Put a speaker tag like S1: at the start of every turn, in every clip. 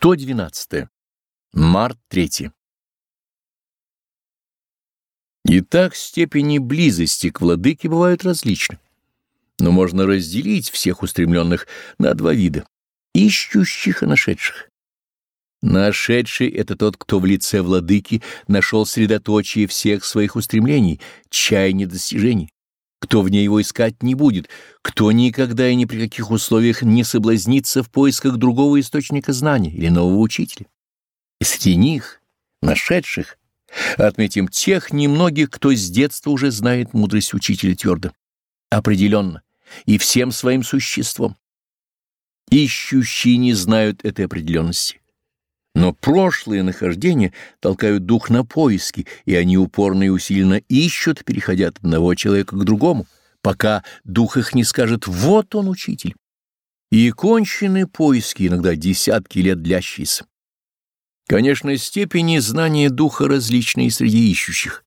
S1: 112. Март 3. Итак, степени близости к владыке бывают различны, но можно разделить всех устремленных на два вида — ищущих и нашедших. Нашедший — это тот, кто в лице владыки нашел средоточие всех своих устремлений, чаяний достижений кто в ней его искать не будет, кто никогда и ни при каких условиях не соблазнится в поисках другого источника знания или нового учителя. И среди них, нашедших, отметим тех немногих, кто с детства уже знает мудрость учителя твердо, определенно и всем своим существом. Ищущие не знают этой определенности. Но прошлые нахождения толкают дух на поиски, и они упорно и усиленно ищут, переходя от одного человека к другому, пока дух их не скажет «вот он, учитель». И кончены поиски, иногда десятки лет длящиеся. Конечно, степени знания духа различные среди ищущих,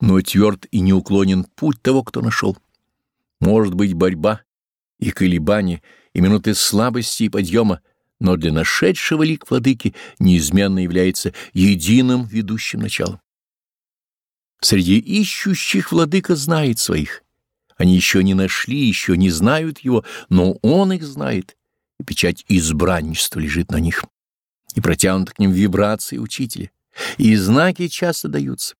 S1: но тверд и неуклонен путь того, кто нашел. Может быть борьба и колебания, и минуты слабости и подъема, но для нашедшего лик владыки неизменно является единым ведущим началом. Среди ищущих владыка знает своих. Они еще не нашли, еще не знают его, но он их знает, и печать избранничества лежит на них. И протянуты к ним вибрации учителя, и знаки часто даются.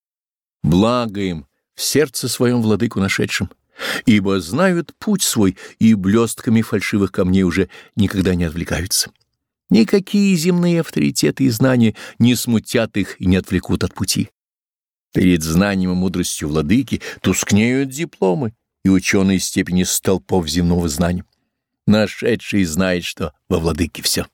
S1: Благо им в сердце своем владыку нашедшим, ибо знают путь свой и блестками фальшивых камней уже никогда не отвлекаются. Никакие земные авторитеты и знания не смутят их и не отвлекут от пути. Перед знанием и мудростью владыки тускнеют дипломы и ученые степени столпов земного знания. Нашедший знает, что во владыке все.